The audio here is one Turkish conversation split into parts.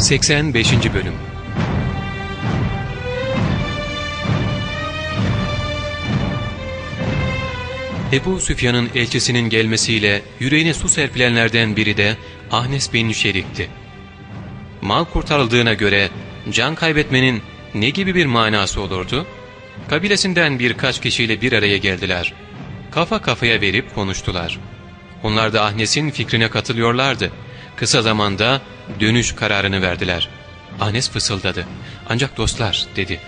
85. Bölüm Ebu Süfyan'ın elçisinin gelmesiyle yüreğine su serpilenlerden biri de Ahnes bin Şerik'ti. Mal kurtarıldığına göre can kaybetmenin ne gibi bir manası olurdu? Kabilesinden birkaç kişiyle bir araya geldiler. Kafa kafaya verip konuştular. Onlar da Ahnes'in fikrine katılıyorlardı. Kısa zamanda dönüş kararını verdiler. Ahnes fısıldadı. Ancak dostlar dedi.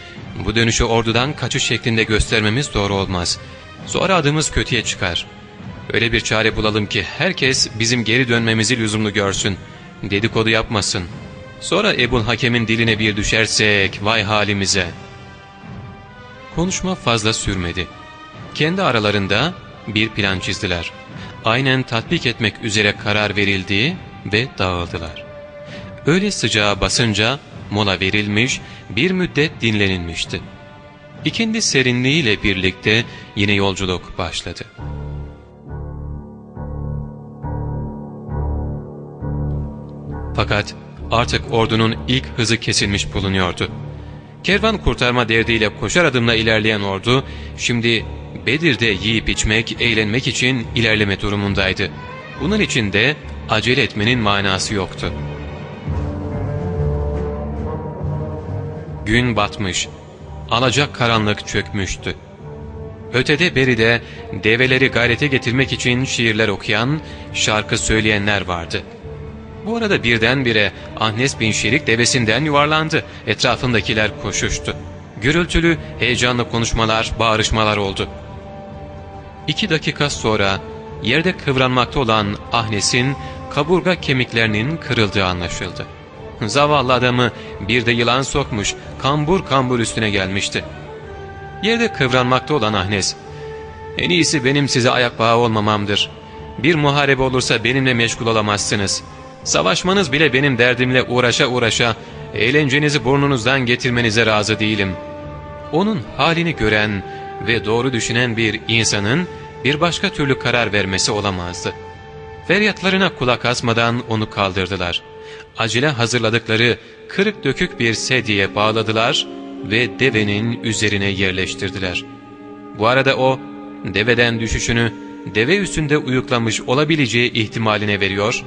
Bu dönüşü ordudan kaçış şeklinde göstermemiz doğru olmaz. Sonra adımız kötüye çıkar. Öyle bir çare bulalım ki herkes bizim geri dönmemizi lüzumlu görsün. Dedikodu yapmasın. Sonra Ebul Hakem'in diline bir düşersek vay halimize. Konuşma fazla sürmedi. Kendi aralarında bir plan çizdiler. Aynen tatbik etmek üzere karar verildiği ve dağıldılar. Öyle sıcağa basınca mola verilmiş, bir müddet dinlenilmişti. İkindi serinliğiyle birlikte yine yolculuk başladı. Fakat artık ordunun ilk hızı kesilmiş bulunuyordu. Kervan kurtarma derdiyle koşar adımla ilerleyen ordu, şimdi Bedir'de yiyip içmek, eğlenmek için ilerleme durumundaydı. Bunun için de acele etmenin manası yoktu. Gün batmış, alacak karanlık çökmüştü. Ötede beride develeri gayrete getirmek için şiirler okuyan, şarkı söyleyenler vardı. Bu arada birdenbire Ahnes bin Şerik devesinden yuvarlandı. Etrafındakiler koşuştu. Gürültülü, heyecanlı konuşmalar, bağrışmalar oldu. İki dakika sonra yerde kıvranmakta olan Ahnes'in kaburga kemiklerinin kırıldığı anlaşıldı. Zavallı adamı bir de yılan sokmuş, kambur kambur üstüne gelmişti. Yerde kıvranmakta olan Ahnes, ''En iyisi benim size ayak bağı olmamamdır. Bir muharebe olursa benimle meşgul olamazsınız. Savaşmanız bile benim derdimle uğraşa uğraşa, eğlencenizi burnunuzdan getirmenize razı değilim.'' Onun halini gören ve doğru düşünen bir insanın bir başka türlü karar vermesi olamazdı. Feryatlarına kulak asmadan onu kaldırdılar acele hazırladıkları kırık dökük bir sediye bağladılar ve devenin üzerine yerleştirdiler. Bu arada o deveden düşüşünü deve üstünde uyuklamış olabileceği ihtimaline veriyor,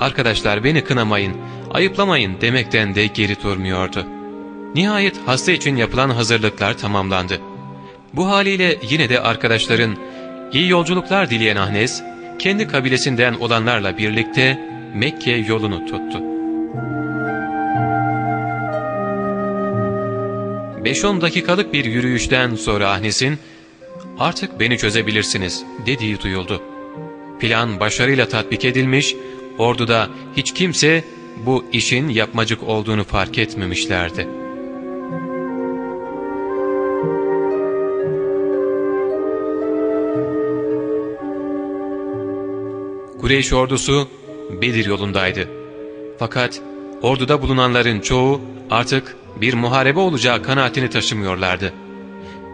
''Arkadaşlar beni kınamayın, ayıplamayın.'' demekten de geri durmuyordu. Nihayet hasta için yapılan hazırlıklar tamamlandı. Bu haliyle yine de arkadaşların iyi yolculuklar dileyen Ahnes, kendi kabilesinden olanlarla birlikte Mekke yolunu tuttu. 5-10 dakikalık bir yürüyüşten sonra Ahnes'in ''Artık beni çözebilirsiniz'' dediği duyuldu. Plan başarıyla tatbik edilmiş, orduda hiç kimse bu işin yapmacık olduğunu fark etmemişlerdi. Kureyş ordusu Bedir yolundaydı. Fakat orduda bulunanların çoğu artık bir muharebe olacağı kanaatini taşımıyorlardı.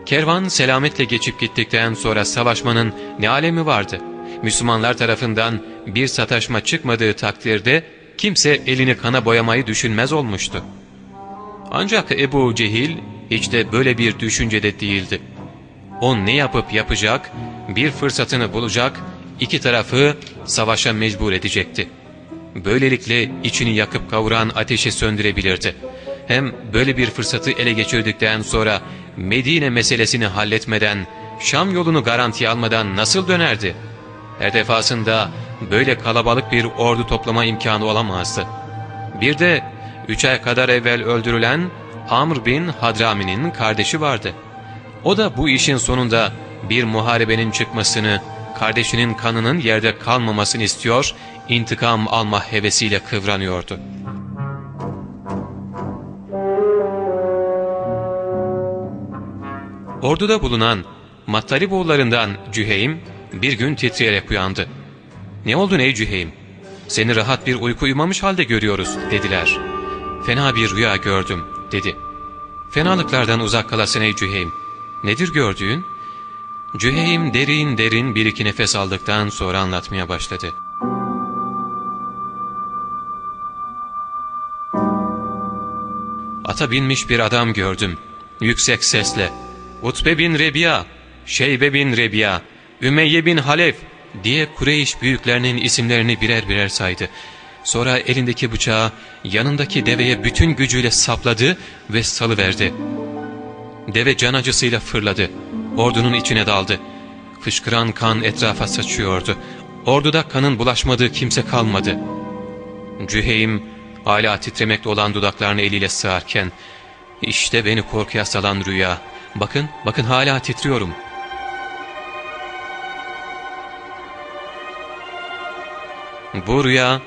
Kervan selametle geçip gittikten sonra savaşmanın ne alemi vardı? Müslümanlar tarafından bir sataşma çıkmadığı takdirde kimse elini kana boyamayı düşünmez olmuştu. Ancak Ebu Cehil hiç de böyle bir düşüncede değildi. O ne yapıp yapacak, bir fırsatını bulacak, iki tarafı savaşa mecbur edecekti. Böylelikle içini yakıp kavuran ateşi söndürebilirdi. Hem böyle bir fırsatı ele geçirdikten sonra Medine meselesini halletmeden, Şam yolunu garantiye almadan nasıl dönerdi? Her defasında böyle kalabalık bir ordu toplama imkanı olamazdı. Bir de üç ay kadar evvel öldürülen Amr bin Hadrami'nin kardeşi vardı. O da bu işin sonunda bir muharebenin çıkmasını, kardeşinin kanının yerde kalmamasını istiyor, intikam alma hevesiyle kıvranıyordu. Orduda bulunan Mattaliboğullarından Cüheym bir gün titreyerek uyandı. ''Ne oldu ey Cüheym? Seni rahat bir uyku uyumamış halde görüyoruz.'' dediler. ''Fena bir rüya gördüm.'' dedi. ''Fenalıklardan uzak kalasın ey Cüheym. Nedir gördüğün?'' Cüheym derin derin bir iki nefes aldıktan sonra anlatmaya başladı. ata binmiş bir adam gördüm. Yüksek sesle, Utbe bin Rebiya, Şeybe bin Rebiya, Ümeyye bin Halef diye Kureyş büyüklerinin isimlerini birer birer saydı. Sonra elindeki bıçağı yanındaki deveye bütün gücüyle sapladı ve salıverdi. Deve can acısıyla fırladı. Ordunun içine daldı. Fışkıran kan etrafa saçıyordu. Orduda kanın bulaşmadığı kimse kalmadı. Cüheym hala titremekte olan dudaklarını eliyle sığarken işte beni korkuya salan rüya. Bakın, bakın hala titriyorum. Bu rüya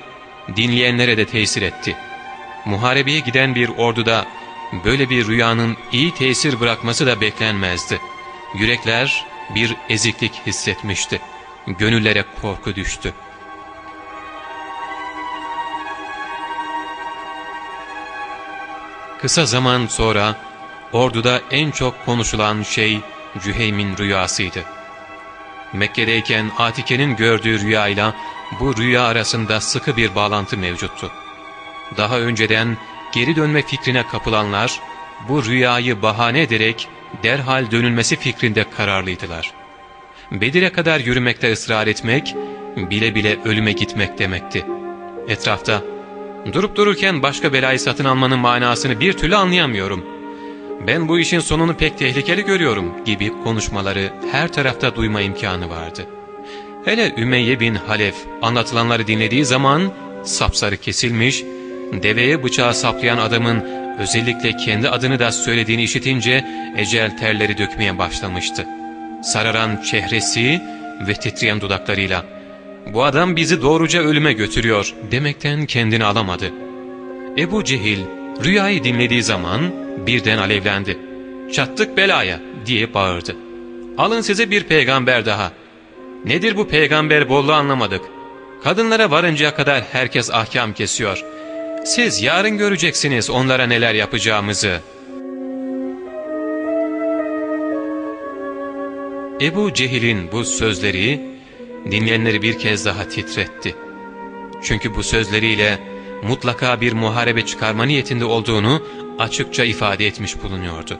dinleyenlere de tesir etti. Muharebeye giden bir orduda böyle bir rüyanın iyi tesir bırakması da beklenmezdi. Yürekler bir eziklik hissetmişti. Gönüllere korku düştü. Kısa zaman sonra orduda en çok konuşulan şey Cüheym'in rüyasıydı. Mekke'deyken Atike'nin gördüğü rüyayla bu rüya arasında sıkı bir bağlantı mevcuttu. Daha önceden geri dönme fikrine kapılanlar bu rüyayı bahane ederek derhal dönülmesi fikrinde kararlıydılar. Bedir'e kadar yürümekte ısrar etmek, bile bile ölüme gitmek demekti. Etrafta, durup dururken başka belayı satın almanın manasını bir türlü anlayamıyorum. Ben bu işin sonunu pek tehlikeli görüyorum gibi konuşmaları her tarafta duyma imkanı vardı. Hele Ümeyye bin Halef anlatılanları dinlediği zaman sapsarı kesilmiş, deveye bıçağı saplayan adamın özellikle kendi adını da söylediğini işitince ecel terleri dökmeye başlamıştı. Sararan çehresi ve titreyen dudaklarıyla ''Bu adam bizi doğruca ölüme götürüyor.'' demekten kendini alamadı. Ebu Cehil rüyayı dinlediği zaman birden alevlendi. ''Çattık belaya!'' diye bağırdı. ''Alın size bir peygamber daha. Nedir bu peygamber bolluğu anlamadık. Kadınlara varıncaya kadar herkes ahkam kesiyor. Siz yarın göreceksiniz onlara neler yapacağımızı.'' Ebu Cehil'in bu sözleri dinleyenleri bir kez daha titretti. Çünkü bu sözleriyle mutlaka bir muharebe çıkarma niyetinde olduğunu açıkça ifade etmiş bulunuyordu.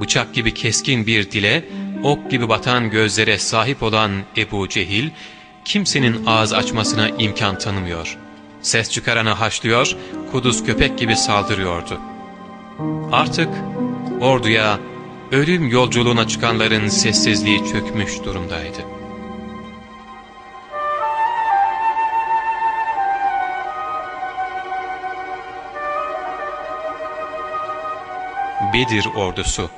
Bıçak gibi keskin bir dile, ok gibi batan gözlere sahip olan Ebu Cehil, kimsenin ağız açmasına imkan tanımıyor. Ses çıkarana haşlıyor, kuduz köpek gibi saldırıyordu. Artık orduya, ölüm yolculuğuna çıkanların sessizliği çökmüş durumdaydı. Bedir ordusu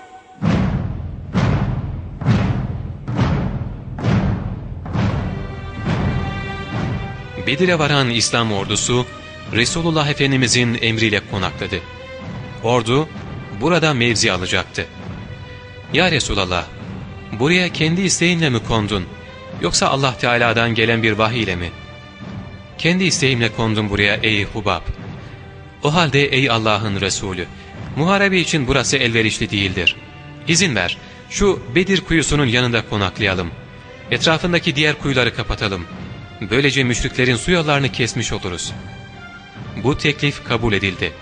Bedir'e varan İslam ordusu Resulullah Efendimizin emriyle konakladı. Ordu burada mevzi alacaktı. Ya Resulallah, buraya kendi isteğinle mi kondun, yoksa Allah Teala'dan gelen bir vahiy ile mi? Kendi isteğimle kondum buraya ey Hubab. O halde ey Allah'ın Resulü, muharebe için burası elverişli değildir. İzin ver, şu Bedir kuyusunun yanında konaklayalım. Etrafındaki diğer kuyuları kapatalım. Böylece müşriklerin su yollarını kesmiş oluruz. Bu teklif kabul edildi.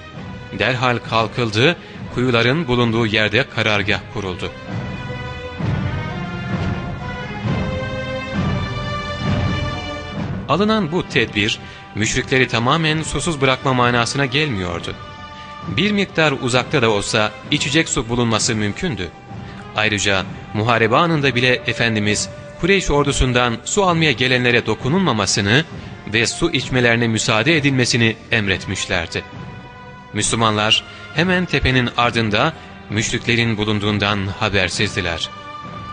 Derhal kalkıldı kuyuların bulunduğu yerde karargah kuruldu. Alınan bu tedbir, müşrikleri tamamen susuz bırakma manasına gelmiyordu. Bir miktar uzakta da olsa içecek su bulunması mümkündü. Ayrıca muharebe anında bile Efendimiz Kureyş ordusundan su almaya gelenlere dokunulmamasını ve su içmelerine müsaade edilmesini emretmişlerdi. Müslümanlar hemen tepenin ardında müşriklerin bulunduğundan habersizdiler.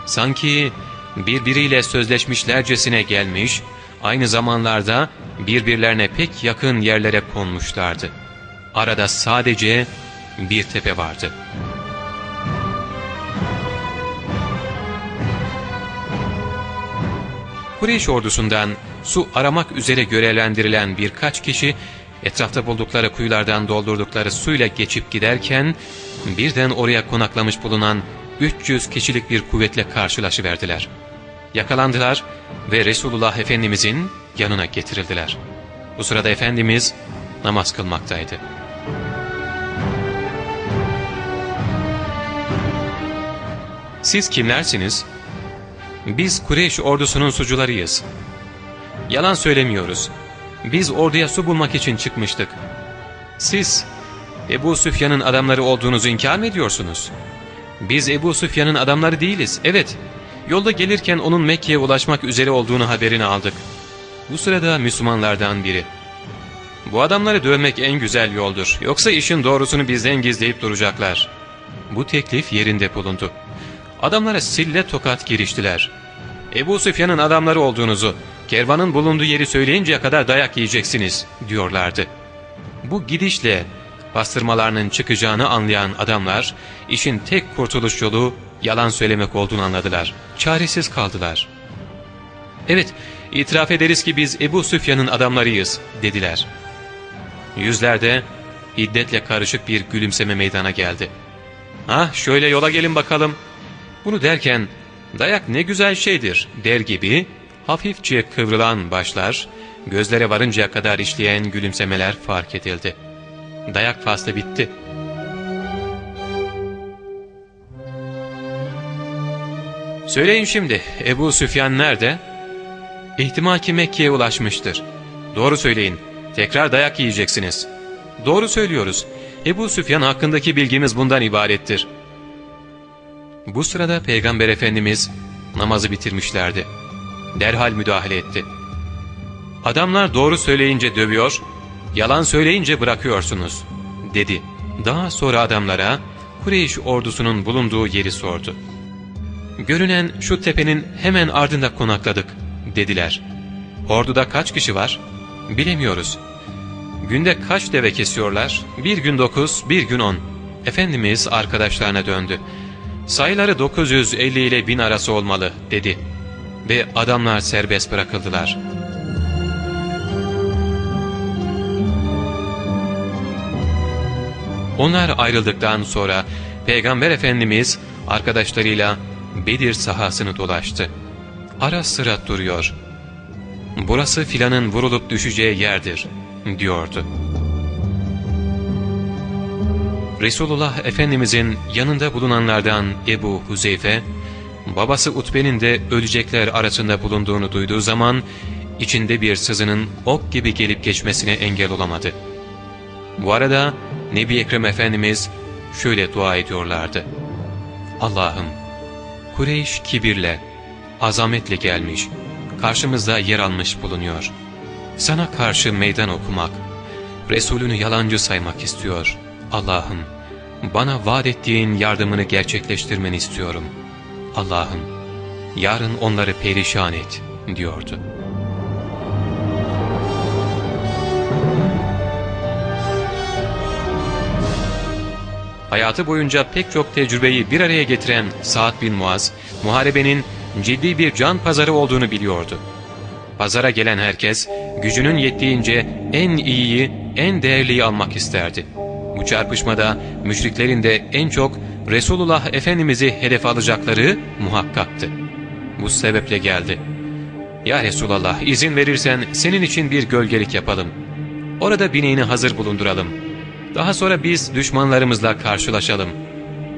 Sanki birbiriyle sözleşmişlercesine gelmiş, aynı zamanlarda birbirlerine pek yakın yerlere konmuşlardı. Arada sadece bir tepe vardı. Kureyş ordusundan su aramak üzere görevlendirilen birkaç kişi etrafta buldukları kuyulardan doldurdukları suyla geçip giderken birden oraya konaklamış bulunan 300 kişilik bir kuvvetle karşılaşıverdiler. Yakalandılar ve Resulullah Efendimizin yanına getirildiler. Bu sırada Efendimiz namaz kılmaktaydı. Siz kimlersiniz? Biz Kureyş ordusunun sucularıyız. Yalan söylemiyoruz. Biz orduya su bulmak için çıkmıştık. Siz Ebu Süfyan'ın adamları olduğunuzu inkar mı ediyorsunuz? Biz Ebu Süfyan'ın adamları değiliz. Evet, yolda gelirken onun Mekke'ye ulaşmak üzere olduğunu haberini aldık. Bu sırada Müslümanlardan biri. Bu adamları dövmek en güzel yoldur. Yoksa işin doğrusunu bizden gizleyip duracaklar. Bu teklif yerinde bulundu. Adamlara sille tokat giriştiler. Ebu Süfyan'ın adamları olduğunuzu, kervanın bulunduğu yeri söyleyinceye kadar dayak yiyeceksiniz diyorlardı. Bu gidişle bastırmalarının çıkacağını anlayan adamlar işin tek kurtuluş yolu yalan söylemek olduğunu anladılar. Çaresiz kaldılar. Evet, itiraf ederiz ki biz Ebu Süfyan'ın adamlarıyız dediler. Yüzlerde hiddetle karışık bir gülümseme meydana geldi. Ah şöyle yola gelin bakalım. Bunu derken dayak ne güzel şeydir der gibi hafifçe kıvrılan başlar, gözlere varıncaya kadar işleyen gülümsemeler fark edildi. Dayak faslı bitti. Söyleyin şimdi Ebu Süfyan nerede? İhtimal ki Mekke'ye ulaşmıştır. Doğru söyleyin. Tekrar dayak yiyeceksiniz. Doğru söylüyoruz. Ebu Süfyan hakkındaki bilgimiz bundan ibarettir. Bu sırada Peygamber Efendimiz namazı bitirmişlerdi. Derhal müdahale etti. Adamlar doğru söyleyince dövüyor, yalan söyleyince bırakıyorsunuz, dedi. Daha sonra adamlara Kureyş ordusunun bulunduğu yeri sordu. Görünen şu tepenin hemen ardında konakladık, dediler. Orduda kaç kişi var? Bilemiyoruz. Günde kaç deve kesiyorlar? Bir gün dokuz, bir gün on. Efendimiz arkadaşlarına döndü. Sayıları 950 ile 1000 arası olmalı dedi. Ve adamlar serbest bırakıldılar. Onlar ayrıldıktan sonra Peygamber Efendimiz arkadaşlarıyla Bedir sahasını dolaştı. Ara sıra duruyor. Burası filanın vurulup düşeceği yerdir diyordu. Resulullah Efendimizin yanında bulunanlardan Ebu Huzeyfe, babası Utbe'nin de ölecekler arasında bulunduğunu duyduğu zaman, içinde bir sızının ok gibi gelip geçmesine engel olamadı. Bu arada Nebi Ekrem Efendimiz şöyle dua ediyorlardı. Allah'ım, Kureyş kibirle, azametle gelmiş, karşımızda yer almış bulunuyor. Sana karşı meydan okumak, Resulünü yalancı saymak istiyor.'' Allah'ım bana vaat ettiğin yardımını gerçekleştirmeni istiyorum. Allah'ım yarın onları perişan et diyordu. Hayatı boyunca pek çok tecrübeyi bir araya getiren Sa'd bin Muaz, muharebenin ciddi bir can pazarı olduğunu biliyordu. Pazara gelen herkes gücünün yettiğince en iyiyi, en değerliyi almak isterdi. Çarpışmada müşriklerin de en çok Resulullah Efendimiz'i hedef alacakları muhakkaktı. Bu sebeple geldi. ''Ya Resulallah izin verirsen senin için bir gölgelik yapalım. Orada bineğini hazır bulunduralım. Daha sonra biz düşmanlarımızla karşılaşalım.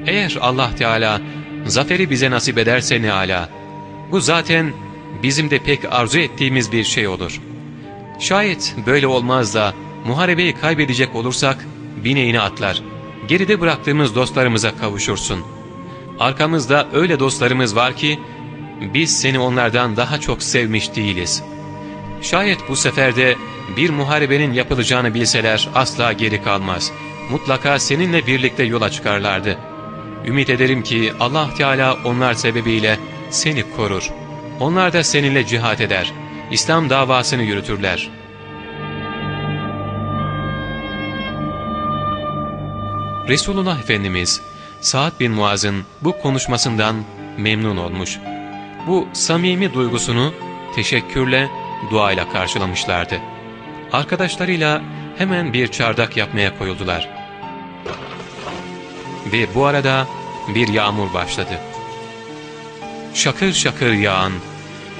Eğer Allah Teala zaferi bize nasip ederse ne ala. Bu zaten bizim de pek arzu ettiğimiz bir şey olur. Şayet böyle olmaz da muharebeyi kaybedecek olursak bineğini atlar. Geride bıraktığımız dostlarımıza kavuşursun. Arkamızda öyle dostlarımız var ki biz seni onlardan daha çok sevmiş değiliz. Şayet bu seferde bir muharebenin yapılacağını bilseler asla geri kalmaz. Mutlaka seninle birlikte yola çıkarlardı. Ümit ederim ki Allah Teala onlar sebebiyle seni korur. Onlar da seninle cihat eder. İslam davasını yürütürler.'' Resulullah Efendimiz Sa'd bin Muaz'ın bu konuşmasından memnun olmuş. Bu samimi duygusunu teşekkürle, duayla karşılamışlardı. Arkadaşlarıyla hemen bir çardak yapmaya koyuldular. Ve bu arada bir yağmur başladı. Şakır şakır yağan,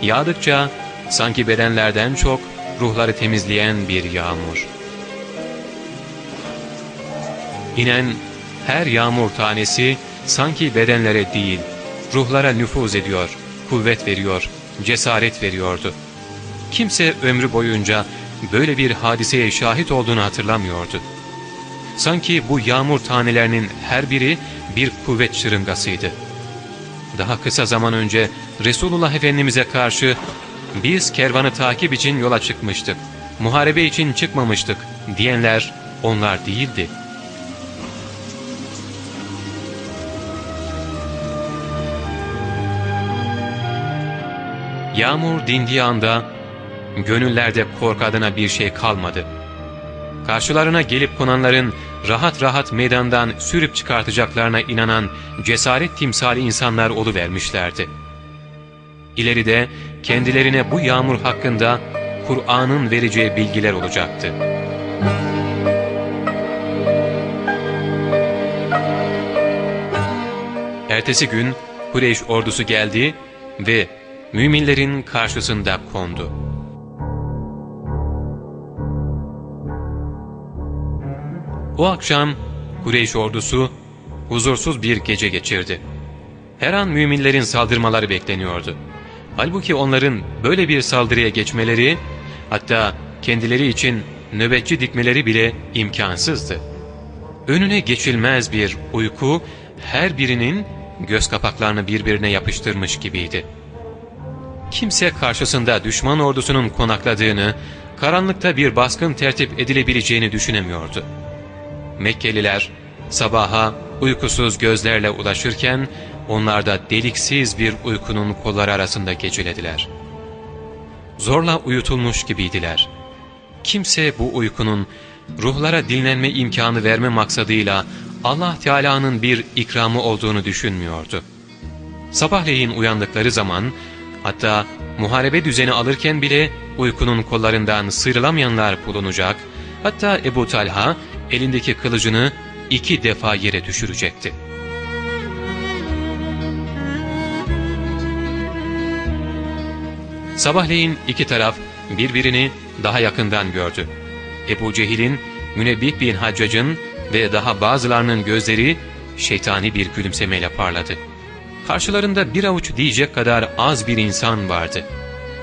yağdıkça sanki bedenlerden çok ruhları temizleyen bir yağmur. İnen her yağmur tanesi sanki bedenlere değil, ruhlara nüfuz ediyor, kuvvet veriyor, cesaret veriyordu. Kimse ömrü boyunca böyle bir hadiseye şahit olduğunu hatırlamıyordu. Sanki bu yağmur tanelerinin her biri bir kuvvet şırıngasıydı. Daha kısa zaman önce Resulullah Efendimiz'e karşı biz kervanı takip için yola çıkmıştık, muharebe için çıkmamıştık diyenler onlar değildi. Yağmur dindiği anda gönüllerde korku adına bir şey kalmadı. Karşılarına gelip konanların rahat rahat meydandan sürüp çıkartacaklarına inanan cesaret timsali insanlar oluvermişlerdi. İleride kendilerine bu yağmur hakkında Kur'an'ın vereceği bilgiler olacaktı. Ertesi gün Kureyş ordusu geldi ve müminlerin karşısında kondu. O akşam Kureyş ordusu huzursuz bir gece geçirdi. Her an müminlerin saldırmaları bekleniyordu. Halbuki onların böyle bir saldırıya geçmeleri, hatta kendileri için nöbetçi dikmeleri bile imkansızdı. Önüne geçilmez bir uyku her birinin göz kapaklarını birbirine yapıştırmış gibiydi. Kimse karşısında düşman ordusunun konakladığını, karanlıkta bir baskın tertip edilebileceğini düşünemiyordu. Mekkeliler sabaha uykusuz gözlerle ulaşırken onlar da deliksiz bir uykunun kolları arasında gecelediler. Zorla uyutulmuş gibiydiler. Kimse bu uykunun ruhlara dinlenme imkanı verme maksadıyla Allah Teala'nın bir ikramı olduğunu düşünmüyordu. Sabahleyin uyandıkları zaman hatta muharebe düzeni alırken bile uykunun kollarından sıyrılamayanlar bulunacak, hatta Ebu Talha elindeki kılıcını iki defa yere düşürecekti. Sabahleyin iki taraf birbirini daha yakından gördü. Ebu Cehil'in, Münebbih bin Haccac'ın ve daha bazılarının gözleri şeytani bir gülümsemeyle parladı. Karşılarında bir avuç diyecek kadar az bir insan vardı.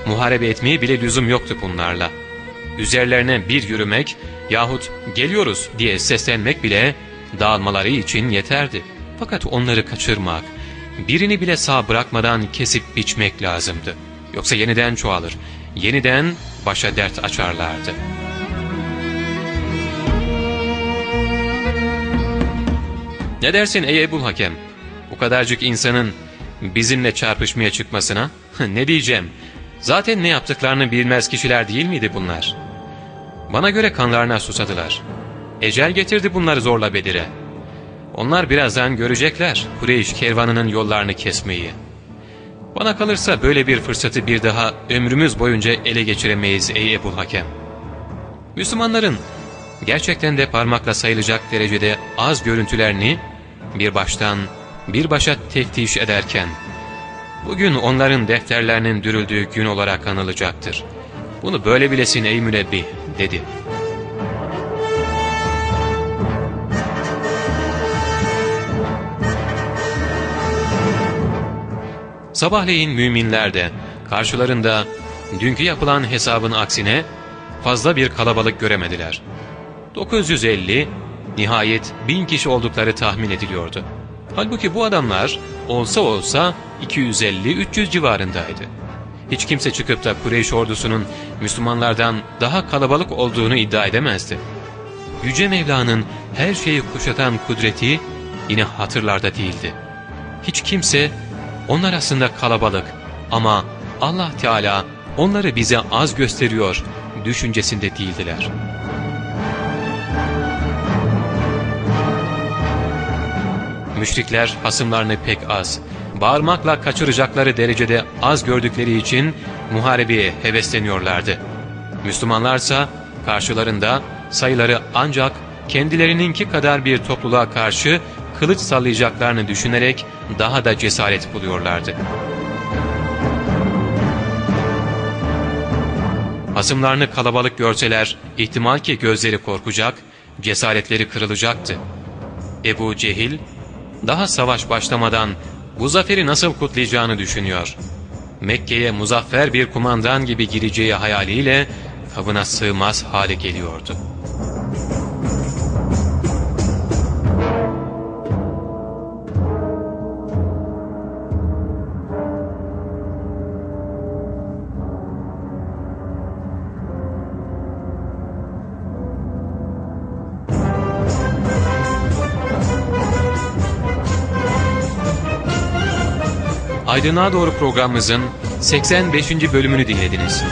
Muharebe etmeye bile lüzum yoktu bunlarla. Üzerlerine bir yürümek yahut geliyoruz diye seslenmek bile dağılmaları için yeterdi. Fakat onları kaçırmak, birini bile sağ bırakmadan kesip biçmek lazımdı. Yoksa yeniden çoğalır, yeniden başa dert açarlardı. Ne dersin ey Ebul Hakem? Bu kadarcık insanın bizimle çarpışmaya çıkmasına? ne diyeceğim? Zaten ne yaptıklarını bilmez kişiler değil miydi bunlar? Bana göre kanlarına susadılar. Ecel getirdi bunları zorla Bedir'e. Onlar birazdan görecekler Kureyş kervanının yollarını kesmeyi. Bana kalırsa böyle bir fırsatı bir daha ömrümüz boyunca ele geçiremeyiz ey Ebu Hakem. Müslümanların gerçekten de parmakla sayılacak derecede az görüntülerini bir baştan bir başa teftiş ederken, bugün onların defterlerinin dürüldüğü gün olarak anılacaktır. Bunu böyle bilesin ey münebbih dedi. Sabahleyin müminler de karşılarında dünkü yapılan hesabın aksine fazla bir kalabalık göremediler. 950, nihayet bin kişi oldukları tahmin ediliyordu. Halbuki bu adamlar olsa olsa 250-300 civarındaydı. Hiç kimse çıkıp da Kureyş ordusunun Müslümanlardan daha kalabalık olduğunu iddia edemezdi. Yüce Mevla'nın her şeyi kuşatan kudreti yine hatırlarda değildi. Hiç kimse onlar aslında kalabalık ama Allah Teala onları bize az gösteriyor düşüncesinde değildiler. Müşrikler hasımlarını pek az, bağırmakla kaçıracakları derecede az gördükleri için muharebeye hevesleniyorlardı. Müslümanlarsa karşılarında sayıları ancak kendilerininki kadar bir topluluğa karşı kılıç sallayacaklarını düşünerek daha da cesaret buluyorlardı. Hasımlarını kalabalık görseler ihtimal ki gözleri korkacak, cesaretleri kırılacaktı. Ebu Cehil daha savaş başlamadan bu zaferi nasıl kutlayacağını düşünüyor. Mekke'ye muzaffer bir kumandan gibi gireceği hayaliyle kabına sığmaz hale geliyordu. Aydınlığa Doğru programımızın 85. bölümünü dinlediniz.